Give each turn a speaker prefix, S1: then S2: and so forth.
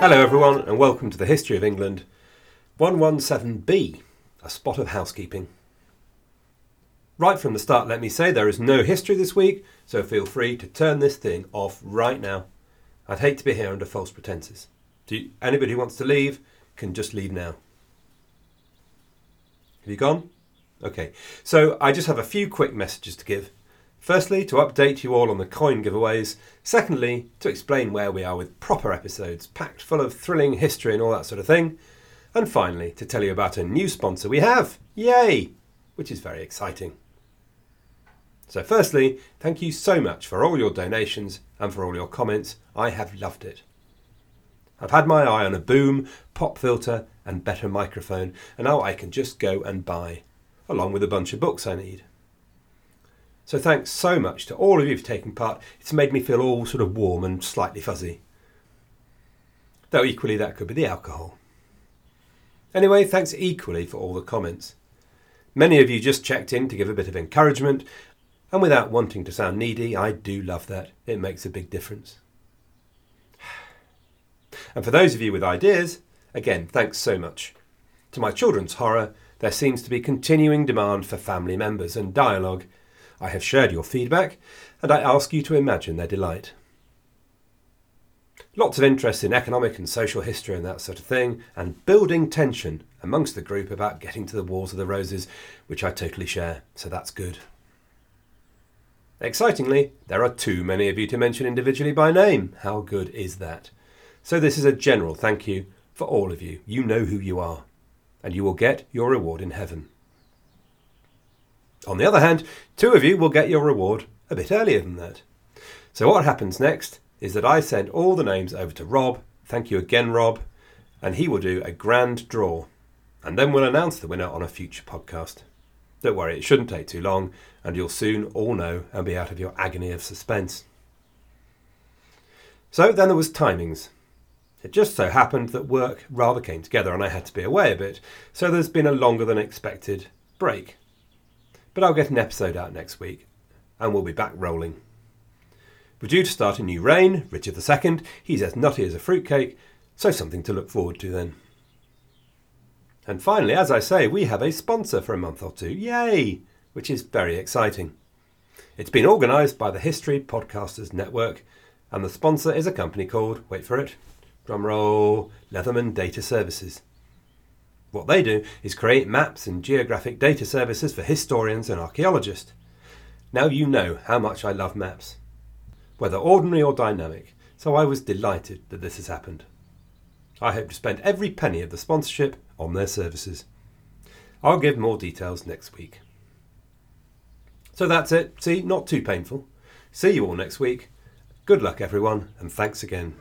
S1: Hello, everyone, and welcome to the History of England 117b, a spot of housekeeping. Right from the start, let me say there is no history this week, so feel free to turn this thing off right now. I'd hate to be here under false pretences. Do anybody who wants to leave can just leave now. Have you gone? Okay, so I just have a few quick messages to give. Firstly, to update you all on the coin giveaways. Secondly, to explain where we are with proper episodes, packed full of thrilling history and all that sort of thing. And finally, to tell you about a new sponsor we have. Yay! Which is very exciting. So, firstly, thank you so much for all your donations and for all your comments. I have loved it. I've had my eye on a boom, pop filter, and better microphone, and now I can just go and buy, along with a bunch of books I need. So thanks so much to all of you for taking part. It's made me feel all sort of warm and slightly fuzzy. Though equally that could be the alcohol. Anyway, thanks equally for all the comments. Many of you just checked in to give a bit of encouragement, and without wanting to sound needy, I do love that. It makes a big difference. And for those of you with ideas, again, thanks so much. To my children's horror, there seems to be continuing demand for family members and dialogue I have shared your feedback, and I ask you to imagine their delight. Lots of interest in economic and social history and that sort of thing, and building tension amongst the group about getting to the Wars of the Roses, which I totally share, so that's good. Excitingly, there are too many of you to mention individually by name. How good is that? So, this is a general thank you for all of you. You know who you are, and you will get your reward in heaven. On the other hand, two of you will get your reward a bit earlier than that. So, what happens next is that I send all the names over to Rob. Thank you again, Rob. And he will do a grand draw. And then we'll announce the winner on a future podcast. Don't worry, it shouldn't take too long, and you'll soon all know and be out of your agony of suspense. So then there was timings. It just so happened that work rather came together and I had to be away a bit, so there's been a longer than expected break. But I'll get an episode out next week, and we'll be back rolling. We're due to start a new reign, Richard II. He's as nutty as a fruitcake, so something to look forward to then. And finally, as I say, we have a sponsor for a month or two. Yay! Which is very exciting. It's been organised by the History Podcasters Network, and the sponsor is a company called, wait for it, drumroll, Leatherman Data Services. What they do is create maps and geographic data services for historians and archaeologists. Now you know how much I love maps, whether ordinary or dynamic, so I was delighted that this has happened. I hope to spend every penny of the sponsorship on their services. I'll give more details next week. So that's it. See, not too painful. See you all next week. Good luck, everyone, and thanks again.